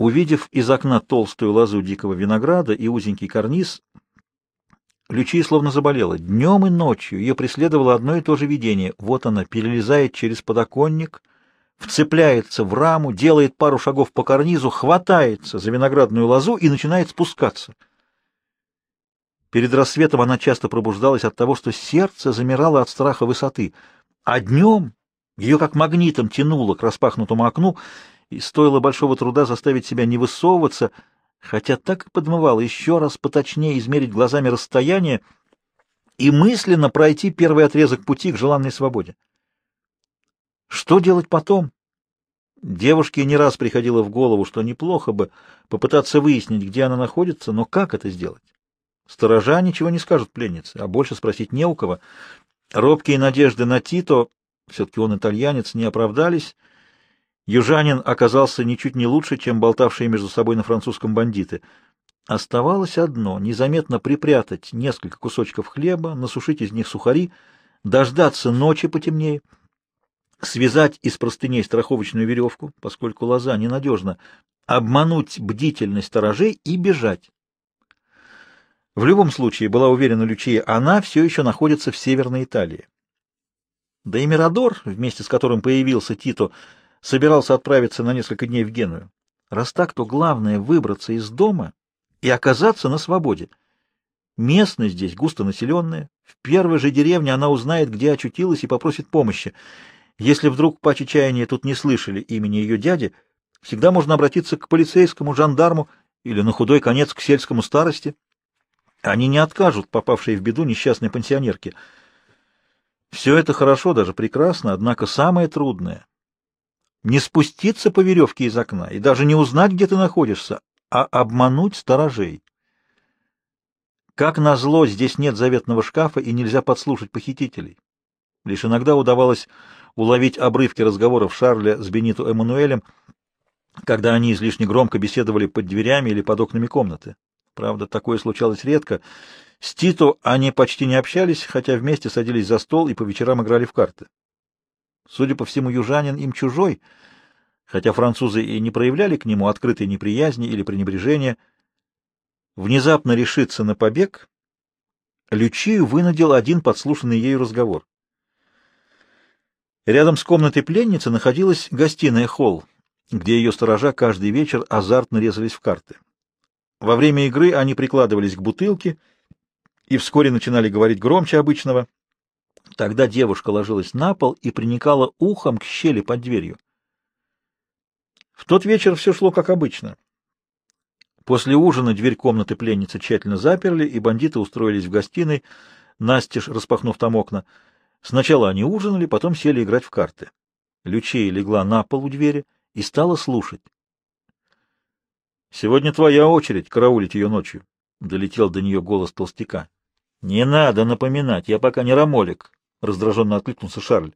Увидев из окна толстую лозу дикого винограда и узенький карниз, Лючия словно заболела. Днем и ночью ее преследовало одно и то же видение. Вот она перелезает через подоконник, вцепляется в раму, делает пару шагов по карнизу, хватается за виноградную лозу и начинает спускаться. Перед рассветом она часто пробуждалась от того, что сердце замирало от страха высоты, а днем ее как магнитом тянуло к распахнутому окну, и стоило большого труда заставить себя не высовываться, хотя так и подмывало еще раз поточнее измерить глазами расстояние и мысленно пройти первый отрезок пути к желанной свободе. Что делать потом? Девушке не раз приходило в голову, что неплохо бы попытаться выяснить, где она находится, но как это сделать? Сторожа ничего не скажут пленнице, а больше спросить не у кого. Робкие надежды на Тито, все-таки он итальянец, не оправдались. Южанин оказался ничуть не лучше, чем болтавшие между собой на французском бандиты. Оставалось одно — незаметно припрятать несколько кусочков хлеба, насушить из них сухари, дождаться ночи потемнее, связать из простыней страховочную веревку, поскольку лоза ненадежна, обмануть бдительность сторожей и бежать. В любом случае, была уверена Лючия, она все еще находится в Северной Италии. Да и Мирадор, вместе с которым появился Тито, собирался отправиться на несколько дней в Геную. Раз так, то главное — выбраться из дома и оказаться на свободе. Местность здесь густонаселенная. В первой же деревне она узнает, где очутилась, и попросит помощи. Если вдруг по чаяния тут не слышали имени ее дяди, всегда можно обратиться к полицейскому, жандарму или на худой конец к сельскому старости. Они не откажут попавшей в беду несчастной пенсионерке. Все это хорошо, даже прекрасно, однако самое трудное — не спуститься по веревке из окна и даже не узнать, где ты находишься, а обмануть сторожей. Как назло, здесь нет заветного шкафа и нельзя подслушать похитителей. Лишь иногда удавалось уловить обрывки разговоров Шарля с Бенито Эммануэлем, когда они излишне громко беседовали под дверями или под окнами комнаты. Правда, такое случалось редко. С Тито они почти не общались, хотя вместе садились за стол и по вечерам играли в карты. Судя по всему, южанин им чужой, хотя французы и не проявляли к нему открытой неприязни или пренебрежения. Внезапно решиться на побег Лючию вынудил один подслушанный ею разговор. Рядом с комнатой пленницы находилась гостиная холл, где ее сторожа каждый вечер азартно резались в карты. Во время игры они прикладывались к бутылке и вскоре начинали говорить громче обычного. Тогда девушка ложилась на пол и приникала ухом к щели под дверью. В тот вечер все шло как обычно. После ужина дверь комнаты пленницы тщательно заперли, и бандиты устроились в гостиной, настежь распахнув там окна. Сначала они ужинали, потом сели играть в карты. Лючея легла на пол у двери и стала слушать. — Сегодня твоя очередь караулить ее ночью, — долетел до нее голос толстяка. — Не надо напоминать, я пока не Рамолик, — раздраженно откликнулся Шарль.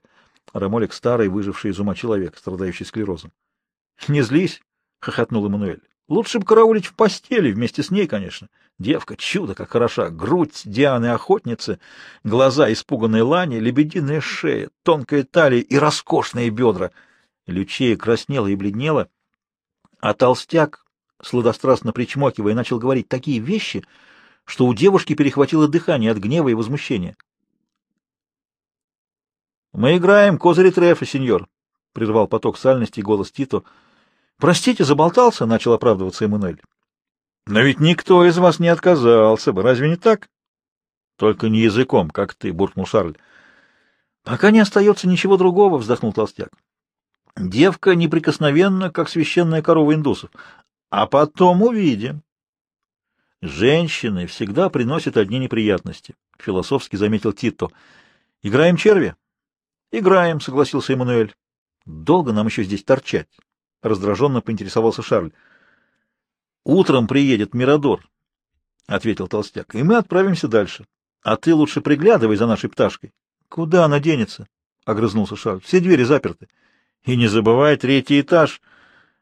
Рамолик — старый, выживший из ума человек, страдающий склерозом. — Не злись, — хохотнул Эммануэль. — Лучше бы караулить в постели, вместе с ней, конечно. Девка, чудо как хороша, грудь Дианы-охотницы, глаза испуганной лани, лебединая шея, тонкая талия и роскошные бедра. Лючея краснела и бледнела, а толстяк, сладострастно причмокивая, начал говорить такие вещи, что у девушки перехватило дыхание от гнева и возмущения. «Мы играем козыри трефа, сеньор», — прервал поток сальности голос Тито. «Простите, заболтался», — начал оправдываться Эммануэль. «Но ведь никто из вас не отказался бы, разве не так?» «Только не языком, как ты», — буркнул Шарль. «Пока не остается ничего другого», — вздохнул толстяк. «Девка неприкосновенна, как священная корова индусов. А потом увидим. Женщины всегда приносят одни неприятности, — философски заметил Титто. Играем черви? Играем, — согласился Эммануэль. Долго нам еще здесь торчать? — раздраженно поинтересовался Шарль. Утром приедет Мирадор, — ответил толстяк, — и мы отправимся дальше. А ты лучше приглядывай за нашей пташкой. — Куда она денется? — огрызнулся Шарль. — Все двери заперты. — И не забывай третий этаж —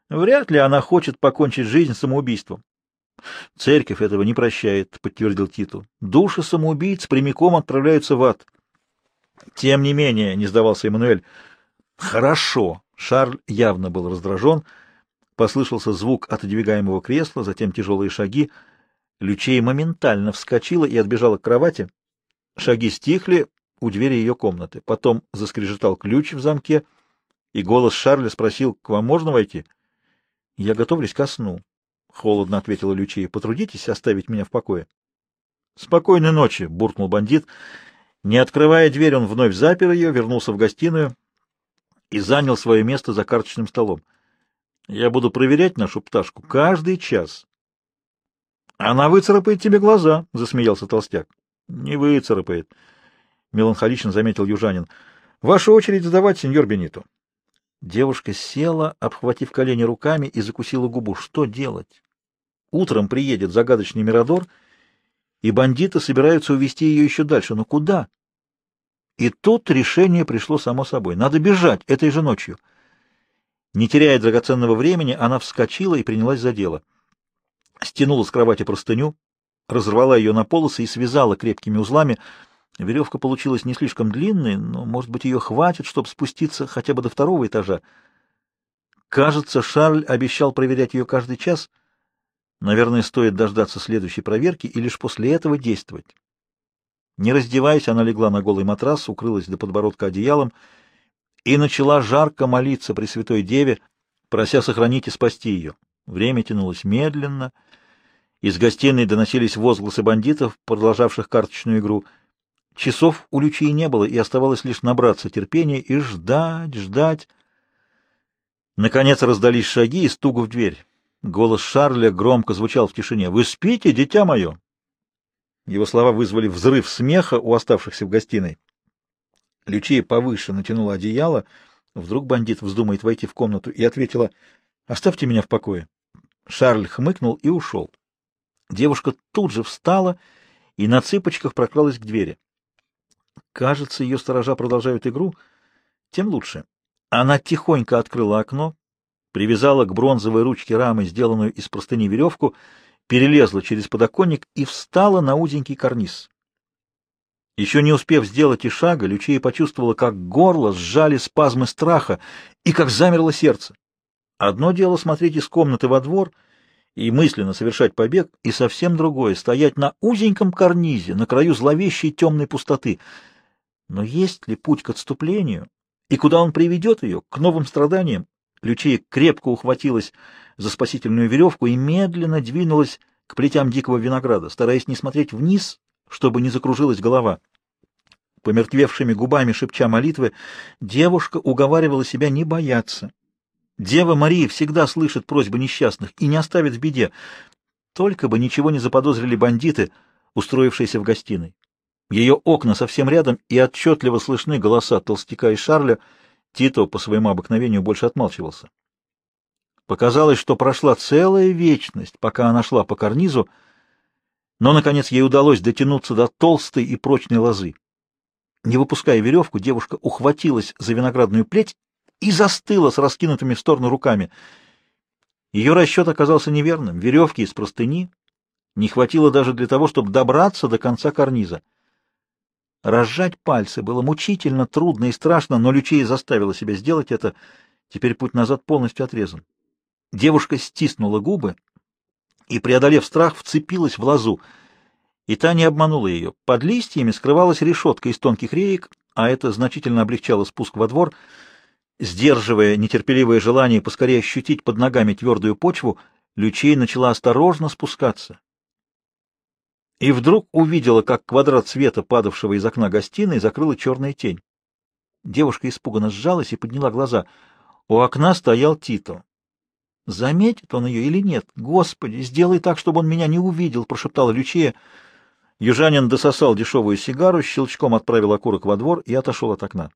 Вряд ли она хочет покончить жизнь самоубийством. Церковь этого не прощает, подтвердил Титу. Души самоубийц прямиком отправляются в ад. Тем не менее, не сдавался Эммануэль. Хорошо. Шарль явно был раздражен. Послышался звук отодвигаемого кресла, затем тяжелые шаги. Лючей моментально вскочила и отбежала к кровати. Шаги стихли у двери ее комнаты. Потом заскрежетал ключ в замке, и голос Шарля спросил, «К вам можно войти?» «Я готовлюсь ко сну», — холодно ответила Лючия. «Потрудитесь оставить меня в покое». «Спокойной ночи», — буркнул бандит. Не открывая дверь, он вновь запер ее, вернулся в гостиную и занял свое место за карточным столом. Я буду проверять нашу пташку каждый час. — Она выцарапает тебе глаза, — засмеялся толстяк. — Не выцарапает, — меланхолично заметил южанин. — Ваша очередь задавать, сеньор Бенито. Девушка села, обхватив колени руками, и закусила губу. Что делать? Утром приедет загадочный Мирадор, и бандиты собираются увести ее еще дальше. Но куда? И тут решение пришло само собой. Надо бежать этой же ночью. Не теряя драгоценного времени, она вскочила и принялась за дело. Стянула с кровати простыню, разорвала ее на полосы и связала крепкими узлами. Веревка получилась не слишком длинной, но, может быть, ее хватит, чтобы спуститься хотя бы до второго этажа. Кажется, Шарль обещал проверять ее каждый час. Наверное, стоит дождаться следующей проверки и лишь после этого действовать. Не раздеваясь, она легла на голый матрас, укрылась до подбородка одеялом и начала жарко молиться Пресвятой Деве, прося сохранить и спасти ее. Время тянулось медленно. Из гостиной доносились возгласы бандитов, продолжавших карточную игру. Часов у Лючии не было, и оставалось лишь набраться терпения и ждать, ждать. Наконец раздались шаги и стук в дверь. Голос Шарля громко звучал в тишине. «Вы спите, дитя мое?» Его слова вызвали взрыв смеха у оставшихся в гостиной. Лючия повыше натянула одеяло. Вдруг бандит вздумает войти в комнату и ответила «Оставьте меня в покое». Шарль хмыкнул и ушел. Девушка тут же встала и на цыпочках прокралась к двери. Кажется, ее сторожа продолжают игру, тем лучше. Она тихонько открыла окно, привязала к бронзовой ручке рамы, сделанную из простыни веревку, перелезла через подоконник и встала на узенький карниз. Еще не успев сделать и шага, Лючия почувствовала, как горло сжали спазмы страха и как замерло сердце. Одно дело смотреть из комнаты во двор и мысленно совершать побег, и совсем другое — стоять на узеньком карнизе, на краю зловещей темной пустоты. Но есть ли путь к отступлению, и куда он приведет ее, к новым страданиям? Лючия крепко ухватилась за спасительную веревку и медленно двинулась к плетям дикого винограда, стараясь не смотреть вниз чтобы не закружилась голова. Помертвевшими губами шепча молитвы, девушка уговаривала себя не бояться. Дева Мария всегда слышит просьбы несчастных и не оставит в беде. Только бы ничего не заподозрили бандиты, устроившиеся в гостиной. Ее окна совсем рядом, и отчетливо слышны голоса толстяка и Шарля. Тито по своему обыкновению больше отмалчивался. Показалось, что прошла целая вечность, пока она шла по карнизу, но, наконец, ей удалось дотянуться до толстой и прочной лозы. Не выпуская веревку, девушка ухватилась за виноградную плеть и застыла с раскинутыми в сторону руками. Ее расчет оказался неверным. Веревки из простыни не хватило даже для того, чтобы добраться до конца карниза. Разжать пальцы было мучительно, трудно и страшно, но Лючия заставила себя сделать это. Теперь путь назад полностью отрезан. Девушка стиснула губы и, преодолев страх, вцепилась в лозу. И та не обманула ее. Под листьями скрывалась решетка из тонких реек, а это значительно облегчало спуск во двор. Сдерживая нетерпеливое желание поскорее ощутить под ногами твердую почву, Лючей начала осторожно спускаться. И вдруг увидела, как квадрат света, падавшего из окна гостиной, закрыла черная тень. Девушка испуганно сжалась и подняла глаза. У окна стоял Тито. Заметит он ее или нет? Господи, сделай так, чтобы он меня не увидел, — прошептала Лючия. Южанин дососал дешевую сигару, щелчком отправил окурок во двор и отошел от окна.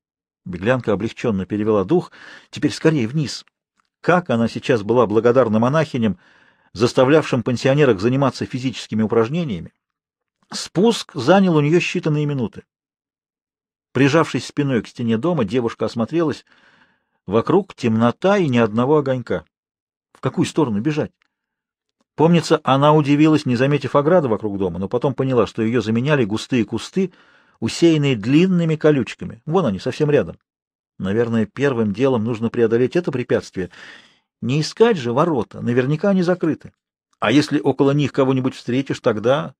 Беглянка облегченно перевела дух. Теперь скорее вниз. Как она сейчас была благодарна монахиням, заставлявшим пенсионерок заниматься физическими упражнениями. Спуск занял у нее считанные минуты. Прижавшись спиной к стене дома, девушка осмотрелась. Вокруг темнота и ни одного огонька. В какую сторону бежать? Помнится, она удивилась, не заметив ограды вокруг дома, но потом поняла, что ее заменяли густые кусты, усеянные длинными колючками. Вон они, совсем рядом. Наверное, первым делом нужно преодолеть это препятствие Не искать же ворота, наверняка они закрыты. А если около них кого-нибудь встретишь, тогда...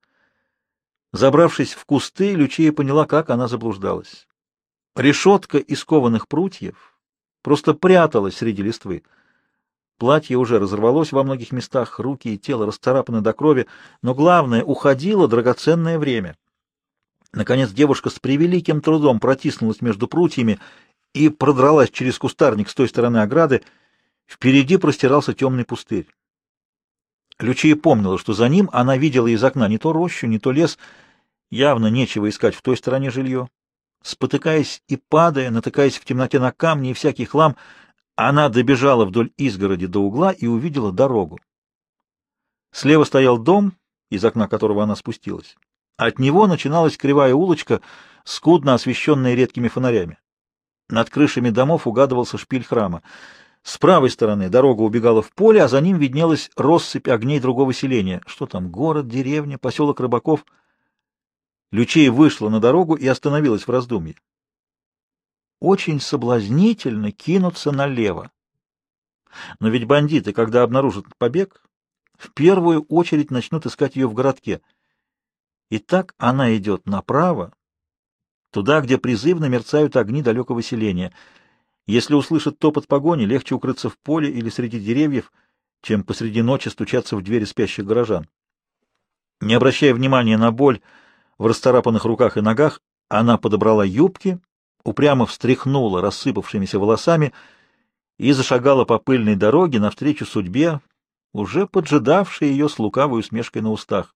Забравшись в кусты, Лючия поняла, как она заблуждалась. Решетка из кованых прутьев просто пряталась среди листвы. Платье уже разорвалось во многих местах, руки и тело расцарапаны до крови, но главное — уходило драгоценное время. Наконец девушка с превеликим трудом протиснулась между прутьями и продралась через кустарник с той стороны ограды. Впереди простирался темный пустырь. Лючия помнила, что за ним она видела из окна не то рощу, не то лес. Явно нечего искать в той стороне жилье. Спотыкаясь и падая, натыкаясь в темноте на камни и всякий хлам, она добежала вдоль изгороди до угла и увидела дорогу. Слева стоял дом, из окна которого она спустилась. От него начиналась кривая улочка, скудно освещенная редкими фонарями. Над крышами домов угадывался шпиль храма. С правой стороны дорога убегала в поле, а за ним виднелась россыпь огней другого селения. Что там, город, деревня, поселок рыбаков? Лючея вышла на дорогу и остановилась в раздумье. Очень соблазнительно кинуться налево. Но ведь бандиты, когда обнаружат побег, в первую очередь начнут искать ее в городке. И так она идет направо, туда, где призывно мерцают огни далекого селения — если услышат топот погони, легче укрыться в поле или среди деревьев, чем посреди ночи стучаться в двери спящих горожан. Не обращая внимания на боль в расцарапанных руках и ногах, она подобрала юбки, упрямо встряхнула рассыпавшимися волосами и зашагала по пыльной дороге навстречу судьбе, уже поджидавшей ее с лукавой усмешкой на устах.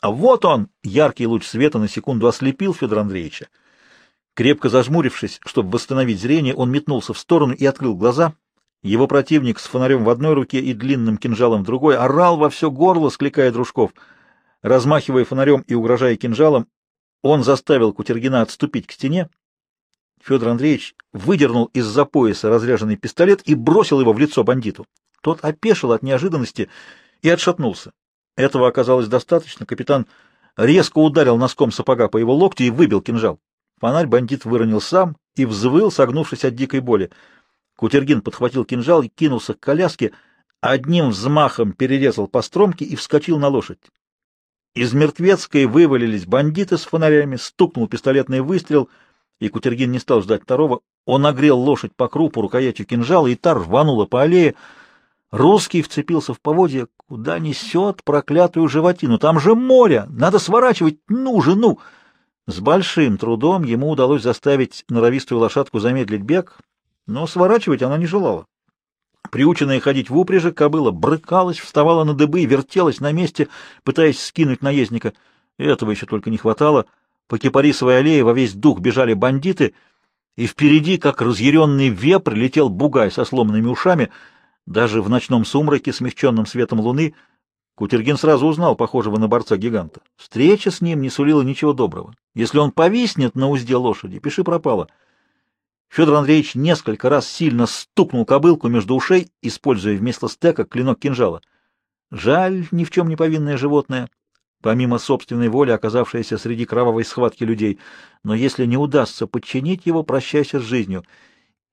А вот он! Яркий луч света на секунду ослепил Федора Андреевича. Крепко зажмурившись, чтобы восстановить зрение, он метнулся в сторону и открыл глаза. Его противник с фонарем в одной руке и длинным кинжалом в другой орал во все горло, скликая дружков. Размахивая фонарем и угрожая кинжалом, он заставил Кутергина отступить к стене. Федор Андреевич выдернул из-за пояса разряженный пистолет и бросил его в лицо бандиту. Тот опешил от неожиданности и отшатнулся. Этого оказалось достаточно. Капитан резко ударил носком сапога по его локтю и выбил кинжал. Фонарь бандит выронил сам и взвыл, согнувшись от дикой боли. Кутергин подхватил кинжал и кинулся к коляске, одним взмахом перерезал по стромке и вскочил на лошадь. Из мертвецкой вывалились бандиты с фонарями, стукнул пистолетный выстрел, и Кутергин не стал ждать второго. Он огрел лошадь по крупу рукоятью кинжала, и та рванула по аллее. Русский вцепился в поводья. Куда несет проклятую животину? Там же море! Надо сворачивать! Ну же, ну! С большим трудом ему удалось заставить норовистую лошадку замедлить бег, но сворачивать она не желала. Приученная ходить в упряжи, кобыла брыкалась, вставала на дыбы вертелась на месте, пытаясь скинуть наездника. Этого еще только не хватало. По кипарисовой аллее во весь дух бежали бандиты, и впереди, как разъяренный вепрь, летел бугай со сломанными ушами. Даже в ночном сумраке, смягченном светом луны, Кутергин сразу узнал похожего на борца-гиганта. Встреча с ним не сулила ничего доброго. Если он повиснет на узде лошади, пиши пропало. Федор Андреевич несколько раз сильно стукнул кобылку между ушей, используя вместо стека клинок кинжала. Жаль, ни в чем не повинное животное, помимо собственной воли, оказавшееся среди кровавой схватки людей. Но если не удастся подчинить его, прощайся с жизнью —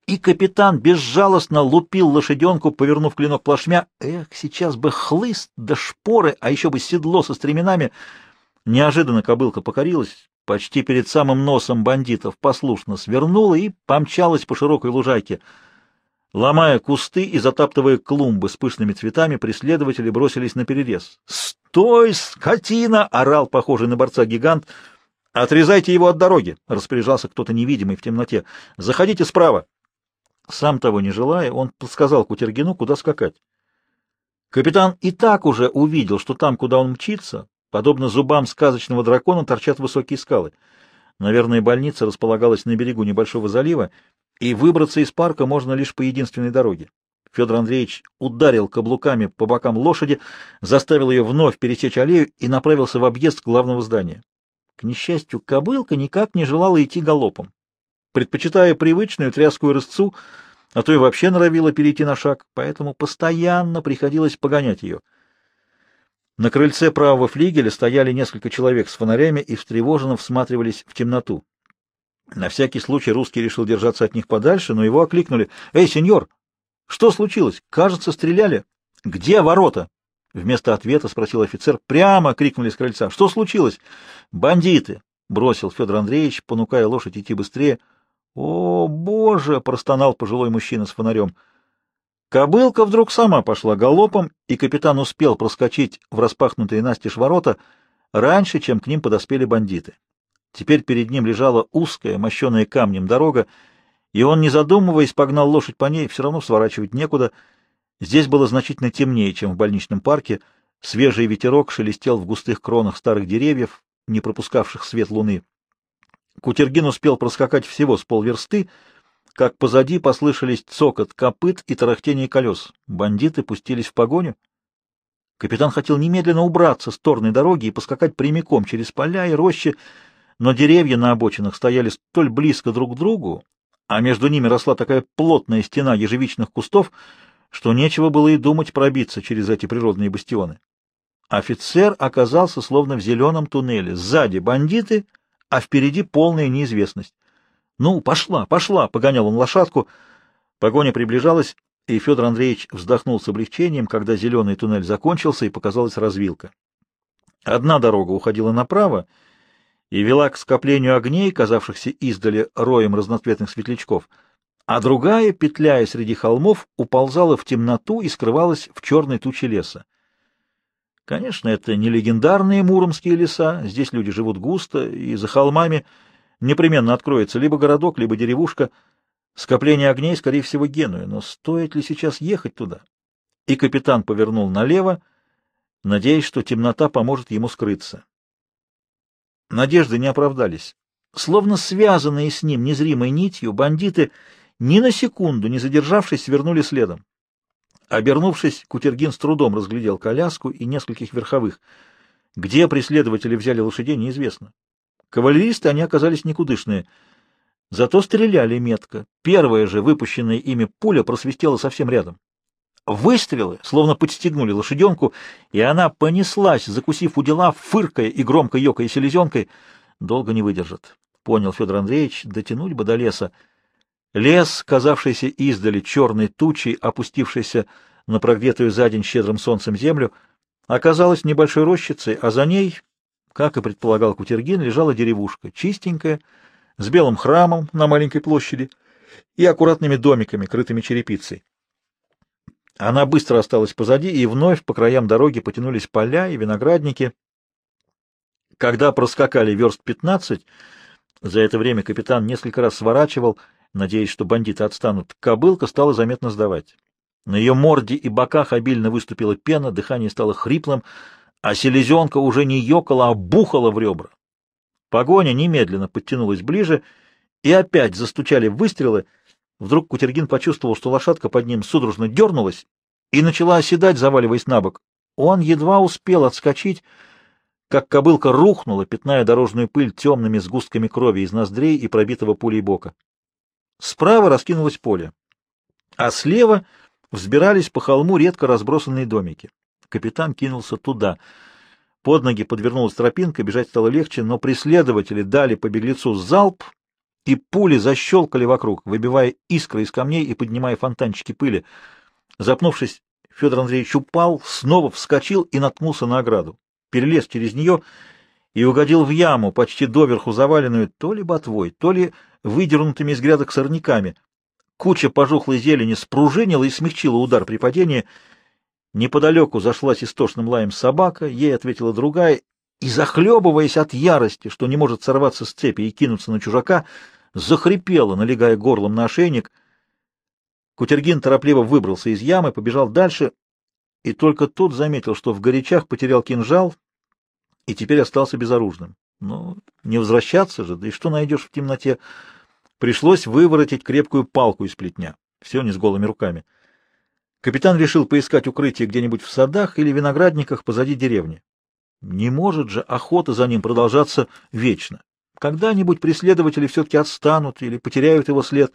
и капитан безжалостно лупил лошаденку, повернув клинок плашмя. Эх, сейчас бы хлыст да шпоры, а еще бы седло со стременами. Неожиданно кобылка покорилась, почти перед самым носом бандитов послушно свернула и помчалась по широкой лужайке. Ломая кусты и затаптывая клумбы с пышными цветами, преследователи бросились на перерез. «Стой, скотина!» — орал похожий на борца гигант. «Отрезайте его от дороги!» — распоряжался кто-то невидимый в темноте. «Заходите справа!» Сам того не желая, он подсказал Кутергину, куда скакать. Капитан и так уже увидел, что там, куда он мчится, подобно зубам сказочного дракона, торчат высокие скалы. Наверное, больница располагалась на берегу небольшого залива, и выбраться из парка можно лишь по единственной дороге. Федор Андреевич ударил каблуками по бокам лошади, заставил ее вновь пересечь аллею и направился в объезд главного здания. К несчастью, кобылка никак не желала идти галопом предпочитая привычную тряскую рысцу, а то и вообще норовила перейти на шаг, поэтому постоянно приходилось погонять ее. На крыльце правого флигеля стояли несколько человек с фонарями и встревоженно всматривались в темноту. На всякий случай русский решил держаться от них подальше, но его окликнули. «Эй, сеньор! Что случилось? Кажется, стреляли. Где ворота?» Вместо ответа спросил офицер. «Прямо!» — крикнули с крыльца. «Что случилось?» «Бандиты!» — бросил Федор Андреевич, понукая лошадь идти быстрее. «О, Боже!» — простонал пожилой мужчина с фонарем. Кобылка вдруг сама пошла галопом, и капитан успел проскочить в распахнутые настежь ворота раньше, чем к ним подоспели бандиты. Теперь перед ним лежала узкая, мощеная камнем дорога, и он, не задумываясь, погнал лошадь по ней, все равно сворачивать некуда. Здесь было значительно темнее, чем в больничном парке. Свежий ветерок шелестел в густых кронах старых деревьев, не пропускавших свет луны. Кутергин успел проскакать всего с полверсты, как позади послышались цокот копыт и тарахтение колес. Бандиты пустились в погоню. Капитан хотел немедленно убраться с торной дороги и поскакать прямиком через поля и рощи, но деревья на обочинах стояли столь близко друг к другу, а между ними росла такая плотная стена ежевичных кустов, что нечего было и думать пробиться через эти природные бастионы. Офицер оказался словно в зеленом туннеле. Сзади бандиты, а впереди полная неизвестность. «Ну, пошла, пошла!» — погонял он лошадку. Погоня приближалась, и Федор Андреевич вздохнул с облегчением, когда зеленый туннель закончился и показалась развилка. Одна дорога уходила направо и вела к скоплению огней, казавшихся издали роем разноцветных светлячков, а другая, петляя среди холмов, уползала в темноту и скрывалась в черной туче леса. Конечно, это не легендарные муромские леса, здесь люди живут густо, и за холмами непременно откроется либо городок, либо деревушка. Скопление огней, скорее всего, Генуя, но стоит ли сейчас ехать туда? И капитан повернул налево, надеясь, что темнота поможет ему скрыться. Надежды не оправдались. Словно связанные с ним незримой нитью, бандиты, ни на секунду не задержавшись, свернули следом. Обернувшись, Кутергин с трудом разглядел коляску и нескольких верховых. Где преследователи взяли лошадей, неизвестно. Кавалеристы они оказались никудышные. Зато стреляли метко. Первая же выпущенная ими пуля просвистела совсем рядом. Выстрелы словно подстегнули лошаденку, и она понеслась, закусив у дела, фыркая и громко ёкая селезенкой. Долго не выдержит. Понял Федор Андреевич, дотянуть бы до леса. Лес, казавшийся издали черной тучей, опустившийся на прогретую за день щедрым солнцем землю, оказалась небольшой рощицей, а за ней, как и предполагал Кутергин, лежала деревушка, чистенькая, с белым храмом на маленькой площади и аккуратными домиками, крытыми черепицей. Она быстро осталась позади, и вновь по краям дороги потянулись поля и виноградники. Когда проскакали верст пятнадцать, за это время капитан несколько раз сворачивал, надеясь, что бандиты отстанут, кобылка стала заметно сдавать. На ее морде и боках обильно выступила пена, дыхание стало хриплым, а селезенка уже не ёкала, а бухала в ребра. Погоня немедленно подтянулась ближе, и опять застучали выстрелы. Вдруг Кутергин почувствовал, что лошадка под ним судорожно дернулась и начала оседать, заваливаясь на бок. Он едва успел отскочить, как кобылка рухнула, пятная дорожную пыль темными сгустками крови из ноздрей и пробитого пулей бока. Справа раскинулось поле, а слева взбирались по холму редко разбросанные домики. Капитан кинулся туда. Под ноги подвернулась тропинка, бежать стало легче, но преследователи дали по беглецу залп, и пули защелкали вокруг, выбивая искры из камней и поднимая фонтанчики пыли. Запнувшись, Федор Андреевич упал, снова вскочил и наткнулся на ограду. Перелез через нее и угодил в яму, почти доверху заваленную то ли ботвой, то ли выдернутыми из грядок сорняками. Куча пожухлой зелени спружинила и смягчила удар при падении. Неподалеку зашлась истошным лаем собака, ей ответила другая, и, захлебываясь от ярости, что не может сорваться с цепи и кинуться на чужака, захрипела, налегая горлом на ошейник. Кутергин торопливо выбрался из ямы, побежал дальше, и только тут заметил, что в горячах потерял кинжал и теперь остался безоружным. Но не возвращаться же, да и что найдешь в темноте? Пришлось выворотить крепкую палку из плетня. Все не с голыми руками. Капитан решил поискать укрытие где-нибудь в садах или виноградниках позади деревни. Не может же охота за ним продолжаться вечно. Когда-нибудь преследователи все-таки отстанут или потеряют его след.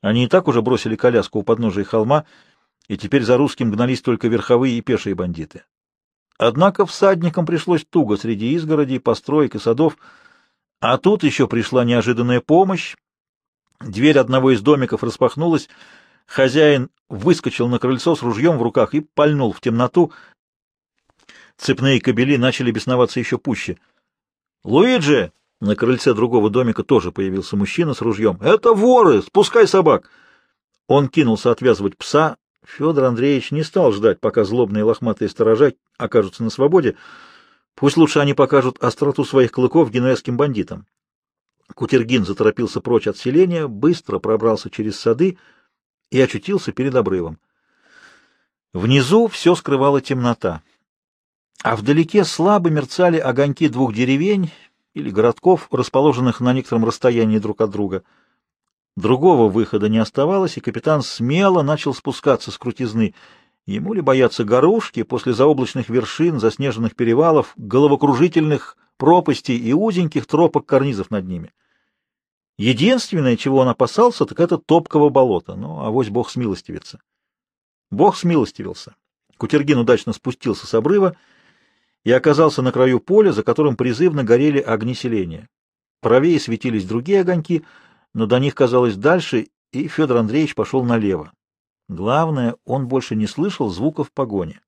Они и так уже бросили коляску у подножия холма, и теперь за русским гнались только верховые и пешие бандиты. Однако всадникам пришлось туго среди изгородей, построек и садов. А тут еще пришла неожиданная помощь. Дверь одного из домиков распахнулась, хозяин выскочил на крыльцо с ружьем в руках и пальнул в темноту. Цепные кобели начали бесноваться еще пуще. «Луиджи!» На крыльце другого домика тоже появился мужчина с ружьем. «Это воры! Спускай собак!» Он кинулся отвязывать пса. Федор Андреевич не стал ждать, пока злобные лохматые сторожа окажутся на свободе. Пусть лучше они покажут остроту своих клыков генуэзским бандитам. Кутергин заторопился прочь от селения, быстро пробрался через сады и очутился перед обрывом. Внизу все скрывала темнота, а вдалеке слабо мерцали огоньки двух деревень или городков, расположенных на некотором расстоянии друг от друга. Другого выхода не оставалось, и капитан смело начал спускаться с крутизны. Ему ли бояться горушки после заоблачных вершин, заснеженных перевалов, головокружительных пропастей и узеньких тропок карнизов над ними? Единственное, чего он опасался, так это топкого болота. Ну, авось бог смилостивится. Бог смилостивился. Кутергин удачно спустился с обрыва и оказался на краю поля, за которым призывно горели огни селения. Правее светились другие огоньки, но до них казалось дальше, и Федор Андреевич пошел налево. Главное, он больше не слышал звуков погони.